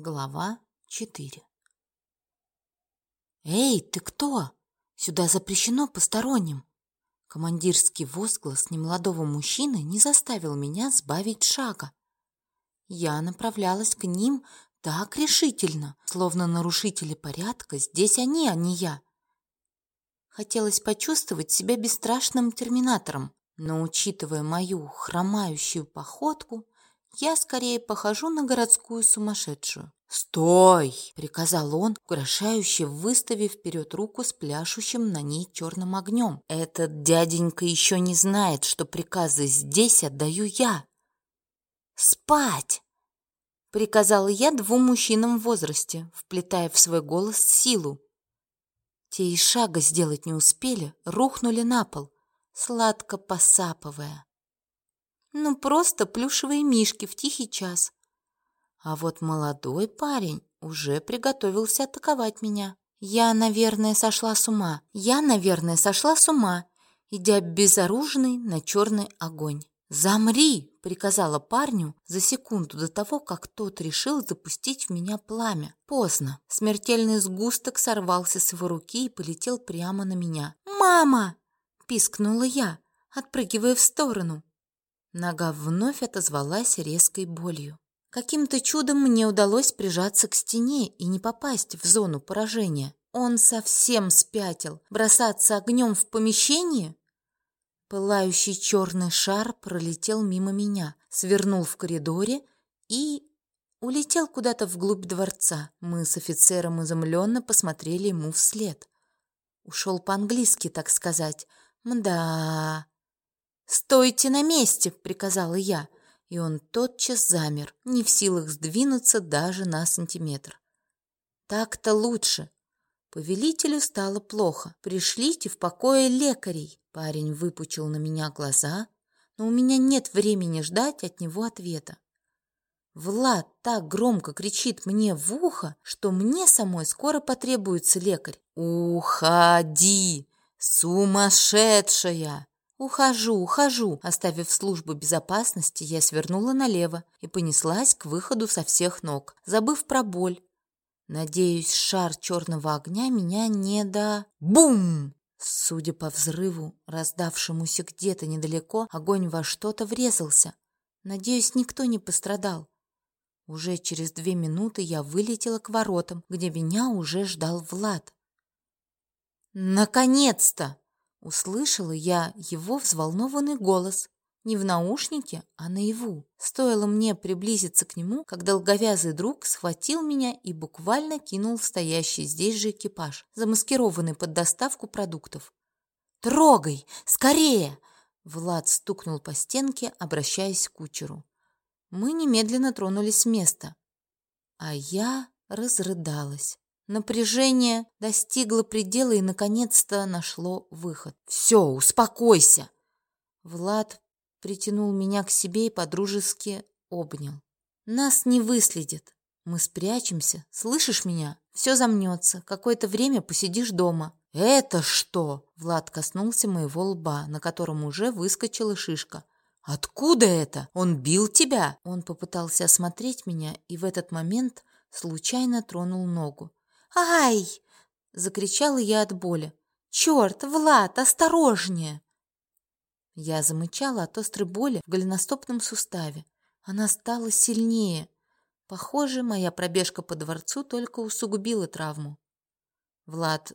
Глава 4 «Эй, ты кто? Сюда запрещено посторонним!» Командирский возглас немолодого мужчины не заставил меня сбавить шага. Я направлялась к ним так решительно, словно нарушители порядка здесь они, а не я. Хотелось почувствовать себя бесстрашным терминатором, но, учитывая мою хромающую походку, я скорее похожу на городскую сумасшедшую. «Стой!» — приказал он, угрожающе выставив вперед руку с пляшущим на ней черным огнем. «Этот дяденька еще не знает, что приказы здесь отдаю я». «Спать!» — приказала я двум мужчинам в возрасте, вплетая в свой голос силу. Те и шага сделать не успели, рухнули на пол, сладко посапывая. Ну, просто плюшевые мишки в тихий час. А вот молодой парень уже приготовился атаковать меня. Я, наверное, сошла с ума. Я, наверное, сошла с ума, идя безоружный на черный огонь. «Замри!» — приказала парню за секунду до того, как тот решил запустить в меня пламя. Поздно. Смертельный сгусток сорвался с его руки и полетел прямо на меня. «Мама!» — пискнула я, отпрыгивая в сторону. Нога вновь отозвалась резкой болью. Каким-то чудом мне удалось прижаться к стене и не попасть в зону поражения. Он совсем спятил. Бросаться огнем в помещении? Пылающий черный шар пролетел мимо меня, свернул в коридоре и улетел куда-то вглубь дворца. Мы с офицером изумленно посмотрели ему вслед. Ушел по-английски, так сказать. Мда, «Стойте на месте!» — приказала я, и он тотчас замер, не в силах сдвинуться даже на сантиметр. «Так-то лучше!» Повелителю стало плохо. «Пришлите в покое лекарей!» Парень выпучил на меня глаза, но у меня нет времени ждать от него ответа. Влад так громко кричит мне в ухо, что мне самой скоро потребуется лекарь. «Уходи, сумасшедшая!» «Ухожу, ухожу!» Оставив службу безопасности, я свернула налево и понеслась к выходу со всех ног, забыв про боль. Надеюсь, шар черного огня меня не до... Бум! Судя по взрыву, раздавшемуся где-то недалеко, огонь во что-то врезался. Надеюсь, никто не пострадал. Уже через две минуты я вылетела к воротам, где меня уже ждал Влад. «Наконец-то!» Услышала я его взволнованный голос. Не в наушнике, а наяву. Стоило мне приблизиться к нему, как долговязый друг схватил меня и буквально кинул в стоящий здесь же экипаж, замаскированный под доставку продуктов. «Трогай! Скорее!» Влад стукнул по стенке, обращаясь к кучеру. Мы немедленно тронулись с места. А я разрыдалась. Напряжение достигло предела и, наконец-то, нашло выход. «Все, успокойся!» Влад притянул меня к себе и подружески обнял. «Нас не выследят. Мы спрячемся. Слышишь меня? Все замнется. Какое-то время посидишь дома». «Это что?» Влад коснулся моего лба, на котором уже выскочила шишка. «Откуда это? Он бил тебя?» Он попытался осмотреть меня и в этот момент случайно тронул ногу. «Ай!» — закричала я от боли. «Черт, Влад, осторожнее!» Я замычала от острой боли в голеностопном суставе. Она стала сильнее. Похоже, моя пробежка по дворцу только усугубила травму. Влад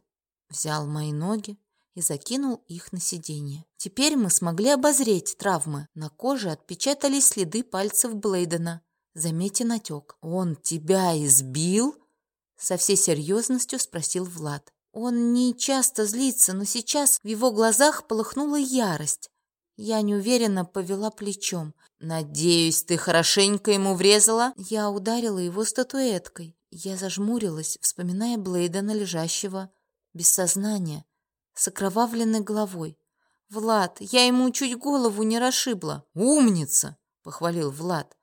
взял мои ноги и закинул их на сиденье. Теперь мы смогли обозреть травмы. На коже отпечатались следы пальцев Блейдена. Заметьте натек. «Он тебя избил?» Со всей серьезностью спросил Влад. Он не часто злится, но сейчас в его глазах полыхнула ярость. Я неуверенно повела плечом. «Надеюсь, ты хорошенько ему врезала?» Я ударила его статуэткой. Я зажмурилась, вспоминая Блейдена, лежащего без сознания, с окровавленной головой. «Влад, я ему чуть голову не расшибла». «Умница!» — похвалил Влад.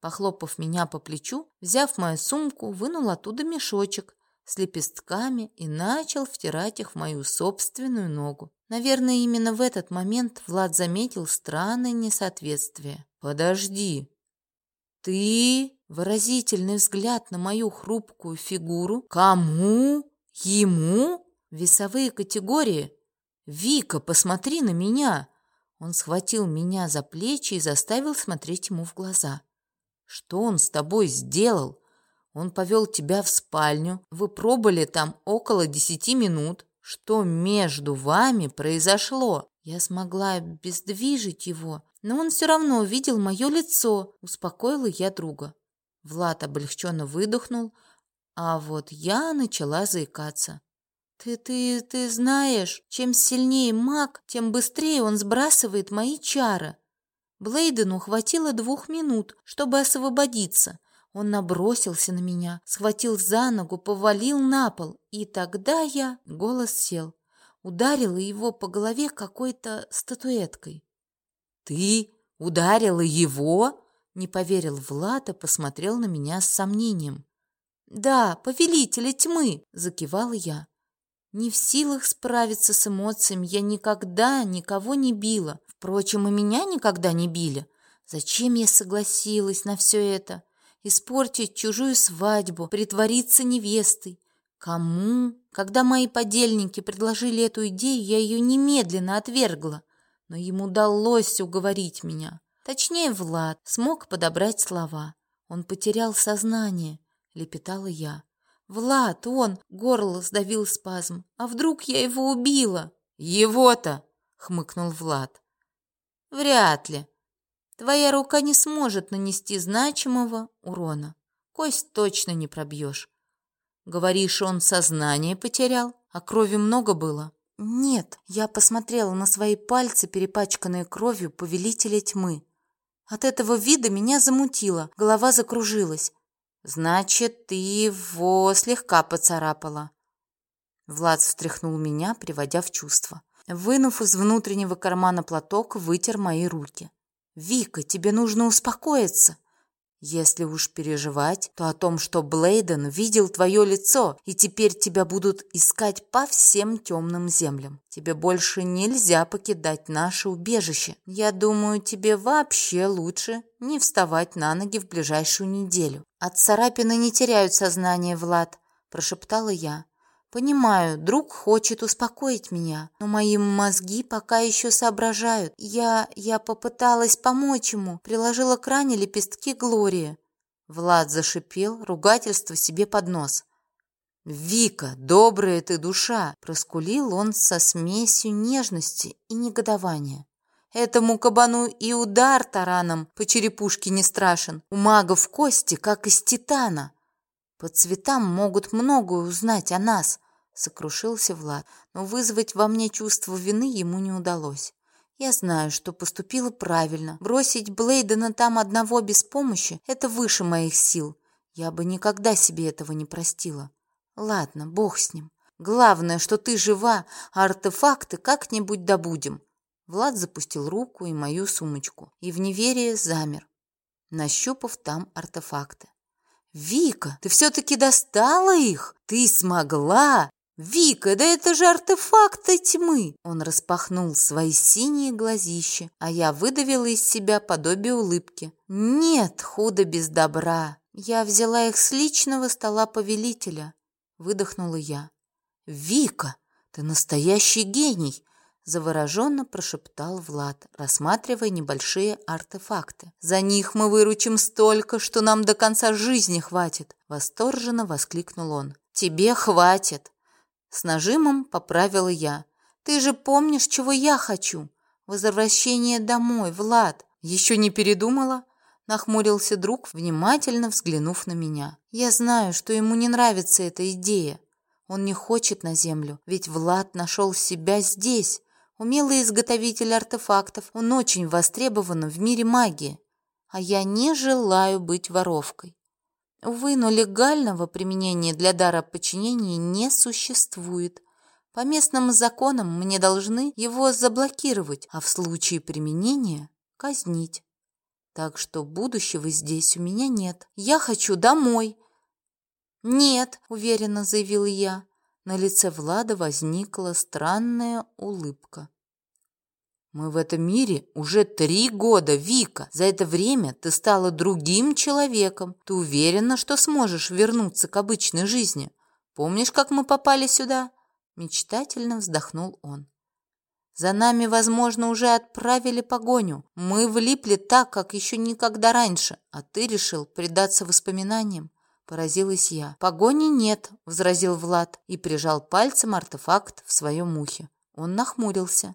Похлопав меня по плечу, взяв мою сумку, вынул оттуда мешочек с лепестками и начал втирать их в мою собственную ногу. Наверное, именно в этот момент Влад заметил странное несоответствие. «Подожди, ты выразительный взгляд на мою хрупкую фигуру. Кому? Ему? Весовые категории? Вика, посмотри на меня. Он схватил меня за плечи и заставил смотреть ему в глаза. Что он с тобой сделал? Он повел тебя в спальню. Вы пробыли там около десяти минут. Что между вами произошло? Я смогла обездвижить его, но он все равно увидел мое лицо. Успокоила я друга. Влад облегченно выдохнул, а вот я начала заикаться. Ты, ты, ты знаешь, чем сильнее маг, тем быстрее он сбрасывает мои чары. Блейдену хватило двух минут, чтобы освободиться. Он набросился на меня, схватил за ногу, повалил на пол, и тогда я... Голос сел. Ударила его по голове какой-то статуэткой. «Ты ударила его?» Не поверил Влад и посмотрел на меня с сомнением. «Да, повелителя тьмы!» – закивала я. Не в силах справиться с эмоциями, я никогда никого не била. Впрочем, и меня никогда не били. Зачем я согласилась на все это? Испортить чужую свадьбу, притвориться невестой. Кому? Когда мои подельники предложили эту идею, я ее немедленно отвергла. Но ему удалось уговорить меня. Точнее, Влад смог подобрать слова. Он потерял сознание, лепетала я. Влад, он, горло сдавил спазм. А вдруг я его убила? Его-то, хмыкнул Влад. Вряд ли. Твоя рука не сможет нанести значимого урона. Кость точно не пробьешь. Говоришь, он сознание потерял, а крови много было? Нет, я посмотрела на свои пальцы, перепачканные кровью повелителя тьмы. От этого вида меня замутило, голова закружилась. Значит, ты его слегка поцарапала. Влад встряхнул меня, приводя в чувство. Вынув из внутреннего кармана платок, вытер мои руки. «Вика, тебе нужно успокоиться. Если уж переживать, то о том, что Блейден видел твое лицо, и теперь тебя будут искать по всем темным землям. Тебе больше нельзя покидать наше убежище. Я думаю, тебе вообще лучше не вставать на ноги в ближайшую неделю. От царапины не теряют сознание, Влад, прошептала я. Понимаю, друг хочет успокоить меня, но мои мозги пока еще соображают. Я... я попыталась помочь ему, приложила к ране лепестки Глории. Влад зашипел, ругательство себе под нос. «Вика, добрая ты душа!» – проскулил он со смесью нежности и негодования. Этому кабану и удар тараном по черепушке не страшен. У магов кости, как из титана. По цветам могут многое узнать о нас сокрушился Влад, но вызвать во мне чувство вины ему не удалось. Я знаю, что поступила правильно. Бросить Блейдена там одного без помощи – это выше моих сил. Я бы никогда себе этого не простила. Ладно, бог с ним. Главное, что ты жива, а артефакты как-нибудь добудем. Влад запустил руку и мою сумочку, и в неверии замер, нащупав там артефакты. «Вика, ты все-таки достала их? Ты смогла!» «Вика, да это же артефакты тьмы!» Он распахнул свои синие глазища, а я выдавила из себя подобие улыбки. «Нет худа без добра. Я взяла их с личного стола повелителя», — выдохнула я. «Вика, ты настоящий гений!» — завороженно прошептал Влад, рассматривая небольшие артефакты. «За них мы выручим столько, что нам до конца жизни хватит!» — восторженно воскликнул он. «Тебе хватит!» С нажимом поправила я. Ты же помнишь, чего я хочу? Возвращение домой, Влад. Еще не передумала? Нахмурился друг, внимательно взглянув на меня. Я знаю, что ему не нравится эта идея. Он не хочет на землю, ведь Влад нашел себя здесь. Умелый изготовитель артефактов, он очень востребован в мире магии. А я не желаю быть воровкой. Увы, но легального применения для дара подчинения не существует. По местным законам мне должны его заблокировать, а в случае применения – казнить. Так что будущего здесь у меня нет. Я хочу домой. Нет, уверенно заявила я. На лице Влада возникла странная улыбка. Мы в этом мире уже три года, Вика. За это время ты стала другим человеком. Ты уверена, что сможешь вернуться к обычной жизни? Помнишь, как мы попали сюда?» Мечтательно вздохнул он. «За нами, возможно, уже отправили погоню. Мы влипли так, как еще никогда раньше, а ты решил предаться воспоминаниям. Поразилась я. «Погони нет», — возразил Влад и прижал пальцем артефакт в своем ухе. Он нахмурился.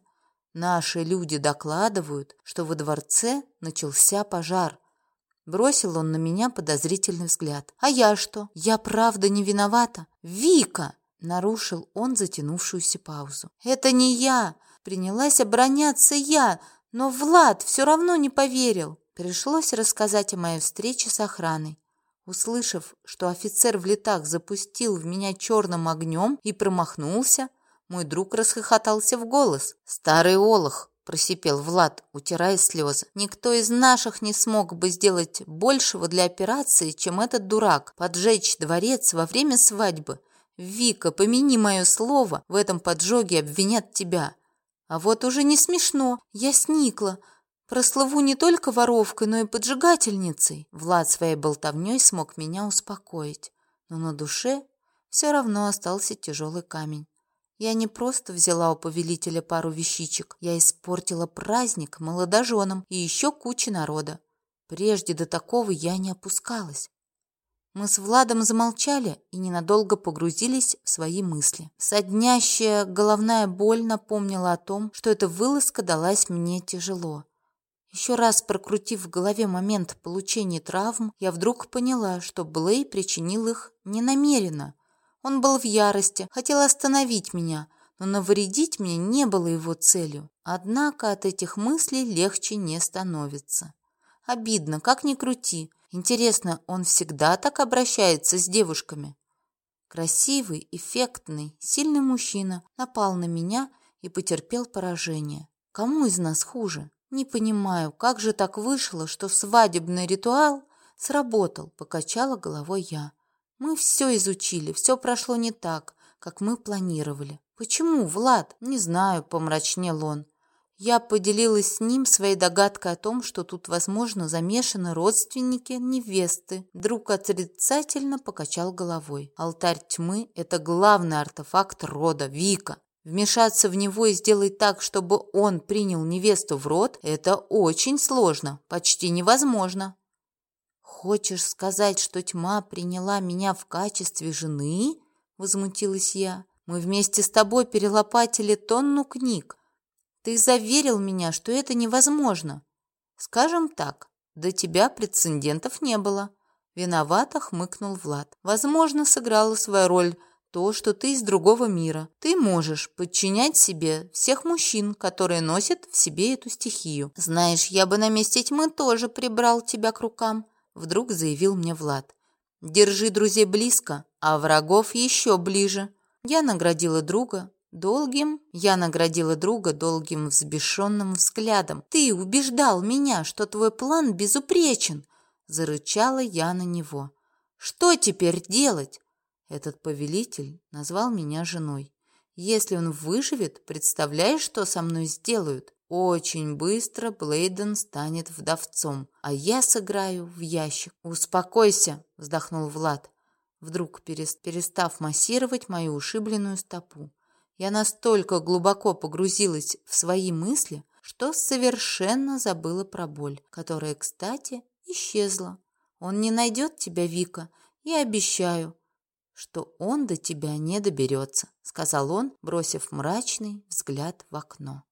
«Наши люди докладывают, что во дворце начался пожар. Бросил он на меня подозрительный взгляд. «А я что? Я правда не виновата? Вика!» Нарушил он затянувшуюся паузу. «Это не я! Принялась обороняться я, но Влад все равно не поверил!» Пришлось рассказать о моей встрече с охраной. Услышав, что офицер в летах запустил в меня черным огнем и промахнулся, мой друг расхохотался в голос. «Старый олух!» – просипел Влад, утирая слезы. «Никто из наших не смог бы сделать большего для операции, чем этот дурак. Поджечь дворец во время свадьбы. Вика, помяни мое слово, в этом поджоге обвинят тебя. А вот уже не смешно, я сникла. Прослыву не только воровкой, но и поджигательницей. Влад своей болтовней смог меня успокоить. Но на душе все равно остался тяжелый камень. Я не просто взяла у повелителя пару вещичек, я испортила праздник молодоженам и еще куче народа. Прежде до такого я не опускалась. Мы с Владом замолчали и ненадолго погрузились в свои мысли. Соднящая головная боль напомнила о том, что эта вылазка далась мне тяжело. Еще раз прокрутив в голове момент получения травм, я вдруг поняла, что Блей причинил их ненамеренно. Он был в ярости, хотел остановить меня, но навредить мне не было его целью. Однако от этих мыслей легче не становится. Обидно, как ни крути. Интересно, он всегда так обращается с девушками? Красивый, эффектный, сильный мужчина напал на меня и потерпел поражение. Кому из нас хуже? Не понимаю, как же так вышло, что свадебный ритуал сработал, покачала головой я. Мы все изучили, все прошло не так, как мы планировали. Почему, Влад? Не знаю, помрачнел он. Я поделилась с ним своей догадкой о том, что тут, возможно, замешаны родственники невесты. Друг отрицательно покачал головой. Алтарь тьмы – это главный артефакт рода, Вика. Вмешаться в него и сделать так, чтобы он принял невесту в род – это очень сложно, почти невозможно. «Хочешь сказать, что тьма приняла меня в качестве жены?» — возмутилась я. «Мы вместе с тобой перелопатили тонну книг. Ты заверил меня, что это невозможно. Скажем так, до тебя прецедентов не было». Виновато хмыкнул Влад. «Возможно, сыграла свою роль то, что ты из другого мира. Ты можешь подчинять себе всех мужчин, которые носят в себе эту стихию. Знаешь, я бы на месте тьмы тоже прибрал тебя к рукам вдруг заявил мне Влад. Держи друзей близко, а врагов еще ближе. Я наградила друга долгим, я наградила друга долгим взбешенным взглядом. Ты убеждал меня, что твой план безупречен, зарычала я на него. Что теперь делать? Этот повелитель назвал меня женой. Если он выживет, представляешь, что со мной сделают? Очень быстро Блейден станет вдовцом, а я сыграю в ящик. «Успокойся», — вздохнул Влад, вдруг перестав массировать мою ушибленную стопу. Я настолько глубоко погрузилась в свои мысли, что совершенно забыла про боль, которая, кстати, исчезла. Он не найдет тебя, Вика, и обещаю, что он до тебя не доберется, сказал он, бросив мрачный взгляд в окно.